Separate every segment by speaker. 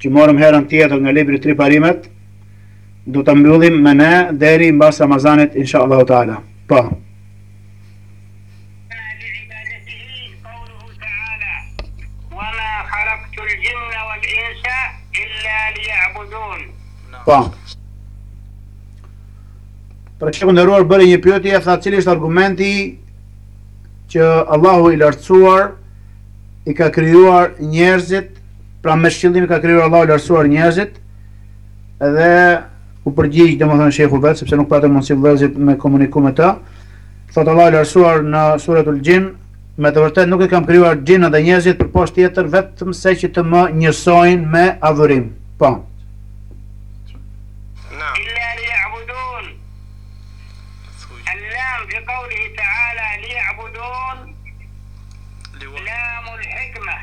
Speaker 1: që morëm herën tjetër nga libri tri parimet, do ta mbyllim me ne deri mbas Ramazanit, insha Allahu teala. Po. Po. Shehu i nderuar bëri një pyetje tha cili është argumenti që Allahu i lartësuar i ka krijuar njerëzit Pra me ç'qëllim i ka krijuar Allahu i lartësuar njerëzit edhe u përgjigj domethënë shehu vet sepse nuk patën mundësi vëllezërit me komuniku me të. Thotë Allahu i lartësuar në suratul Xhin, me të vërtetë nuk i kam krijuar xhinët dhe njerëzit përpos tjetër vetëm se që të më njësojnë me adhurim. Po. Naam. Illa li ya'budun. Al-lam fi qawlihi ta'ala li ya'budun. Lamul hikmah.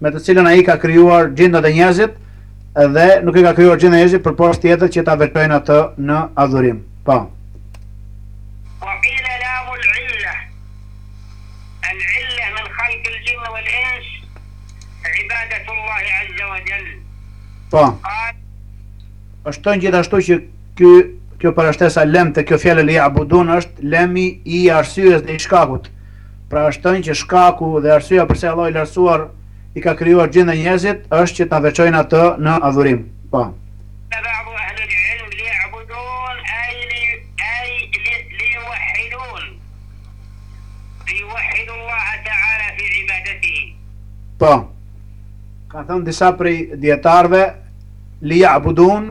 Speaker 1: me të cilën ai i ka krijuar xhindët e njerëzit edhe nuk i ka krijuar xhindët e njerëzit përpos tjetër që ta veçojnë atë në adhurim. Po.
Speaker 2: Wa qila lamu al-illa. Al-illa min khalq al-jinn wal-ins ibadatu Allah azza
Speaker 1: wa
Speaker 2: jall. Po.
Speaker 1: Është thënë gjithashtu që ky kjo parashtesa lam te kjo fjalë li ya'budun është lami i arsyes dhe i shkakut. Pra është thënë që shkaku dhe arsyeja përse Allahu i Lartësuar i ka krijuar xhinët dhe njerëzit është që ta veçojnë Atë në adhurim. Po. Po. Kanë thënë disa prej dijetarëve li ya'budun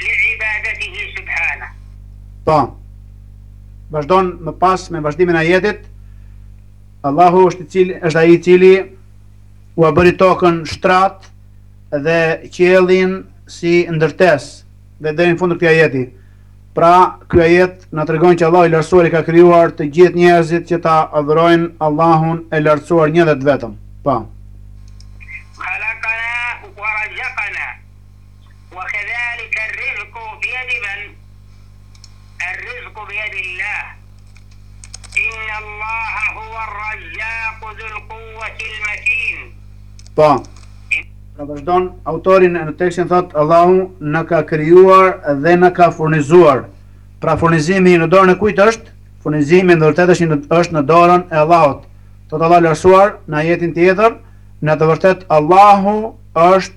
Speaker 1: Li ibadatihi subhana. Po. Vazhdon më pas me vazhdimin e ajetit. Allahu është i cili është ai i cili ua bëri tokën shtrat dhe qiellin si ndërtesë dhe deri në fund të këtij ajeti. Pra, ky ajet na tregon që Allahu i Lartësuar i ka krijuar të gjithë njerëzit që ta adhurojnë Allahun e Lartësuar një dhe të vetëm. Po.
Speaker 2: Khalaqana wa razaqana. Wa kedhalik e rrizku bjedi men, e rrizku bjedi Allah. Inna Allaha hua rrazaku dhul kuwetil metin.
Speaker 1: Po, pra vazhdon autori në tekstin thotë Allahu na ka krijuar dhe na ka furnizuar. Pra furnizimi në dorën e kujt është? Furnizimi në të vërtetë është në, është në dorën e Allahut. Thotë Allahu i lartësuar në ajetin tjetër, me të vërtetë Allahu është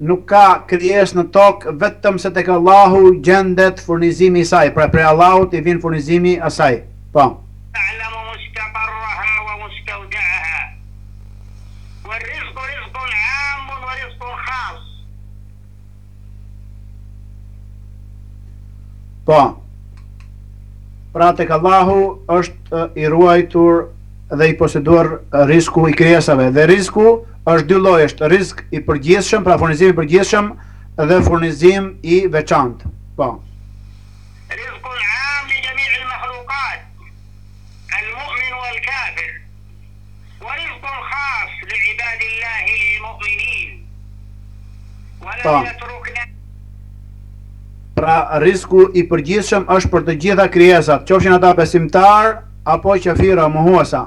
Speaker 1: Nuk ka krijesë në tokë vetëm se tek Allahu gjendet furnizimi i saj, pra prej Allahut i vjen furnizimi i asaj. Po.
Speaker 2: Ta'lamu mustaqarraha wa mustawda'aha. War-rizqu rizqun 'amun wa rizqun khass.
Speaker 1: Po. Pra tek Allahu është i ruajtur dhe i poseduar rizku i krijesave dhe rizku është dy lloj, është rizk i përgjithshëm, pra furnizim i përgjithshëm dhe furnizim i veçantë. Po.
Speaker 2: Rizkun 'am li jami' al-makhluqat, al-mu'min wal-kafir, wa rizkun khas li 'ibadi
Speaker 1: Allahi
Speaker 2: al-mu'minin, wa la yatrukna.
Speaker 1: Pra rizku i përgjithshëm është për të gjitha krijesat, qofshin ata besimtarë apo kafira, mohuesa.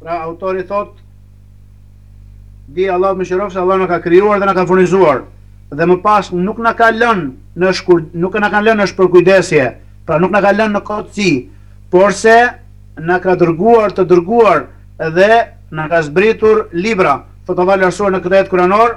Speaker 1: Pra autori thotë, Di Allahu të mëshiroftë se Allahu na ka krijuar dhe na ka furnizuar dhe më pas nuk na ka lënë në shkur, nuk na ka lënë në shpërkujdesje, pra nuk na ka lënë në kotësi, porse na ka dërguar të dërguar dhe na ka zbritur libra. Thotë Allahu i lartësuar në këtë ajet kuranor,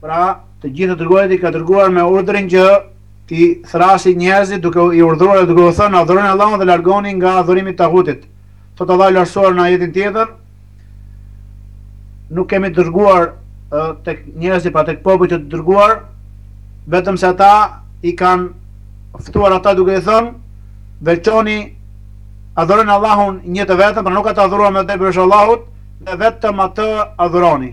Speaker 1: Pra, të gjithë të dërguarit i ka dërguar me urdhrin që t'i thrrasin njerëzit duke i urdhëruar dhe duke u thënë adhuroni Allahun dhe largohuni nga adhurimi i tagutit. Thot Allahu i lartësuar në ajetin tjetër, nuk kemi dërguar tek njerëzit, pra tek popujt të dërguar, vetëm se ata i kanë ftuar ata duke i thënë veçoni adhuroni Allahun një të vetëm, pra nuk ka të adhuruar me të drejtë veç Allahut dhe vetëm atë adhuroni.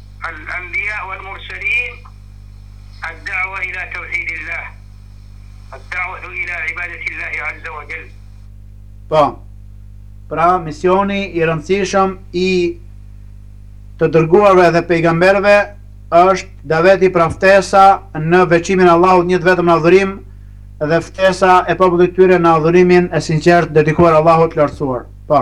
Speaker 1: Al Anbiya wal Mursalin Al Da'wa ila Tawhid Allah Al Da'watu ila Ibadat Allah Azza wa Jall. Po. Pra, misioni i rëndësishëm i të dërguarve dhe pejgamberëve është daveti pra ftesa në veçimin e Allahut një të vetëm në adhurim dhe ftesa e popullit të tyre në adhurimin e sinqert dedikuar Allahut të lartësuar. Po.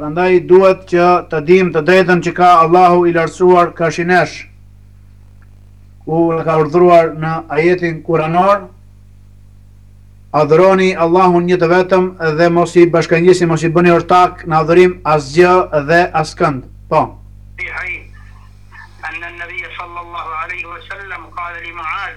Speaker 1: Prandaj duhet që ta dimë të drejtën që ka Allahu i lartësuar karshi nesh, ku na ka urdhruar në ajetin kuranor, adhuroni Allahun një të vetëm dhe mos i bashkangjisni, mos i bëni ortak në adhurim asgjë dhe askënd. Po. Bihajn, anë në nëbija sallallahu aleyhi wa sallam, kale li Muaz,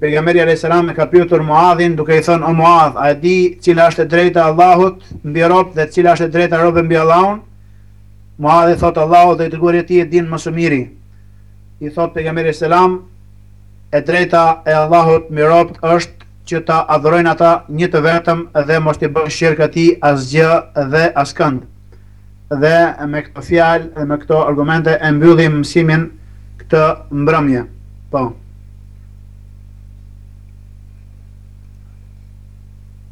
Speaker 1: Pejgamberi alayhis salam e ka pyetur Muadhin duke i thënë o Muadh, a e di cila është e drejta e Allahut mbi robt dhe cila është e drejta e robëve mbi Allahun? Muadhi thotë Allahu dhe i dërguari i tij e dinë më së miri. I thotë pejgamberi alayhis salam e drejta e Allahut mbi robt është që ta adhurojnë atë një të vetëm dhe mos t'i bëjnë shirk atij asgjë dhe askënd. Dhe me këto fjalë dhe me këto argumente e mbyllim mësimin këtë mbrëmje. Po.